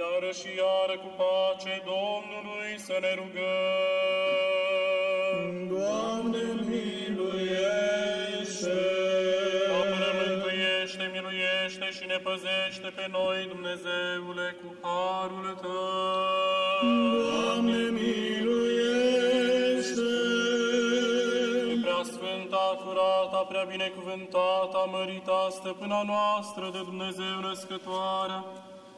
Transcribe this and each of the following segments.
Iară și iară cu pace Domnului să ne rugăm. Doamne, miluiește! Apără, mântuiește, miluiește și ne păzește pe noi, Dumnezeule, cu harul Tău. Doamne, miluiește! Prea sfânta, curata, prea binecuvântata, mărita, stăpâna noastră de Dumnezeu născătoarea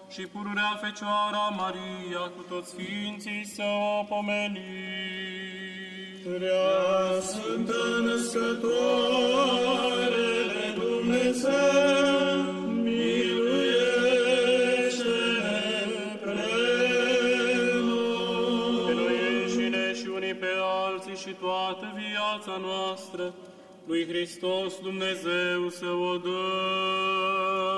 și pururea Fecioara Maria cu toți Sfinții să o pomeniți. Prea Sfântă Născătoare de Dumnezeu, miluiește-ne pre noi. Pe noi înșine și unii pe alții și toată viața noastră, lui Hristos Dumnezeu să o dă.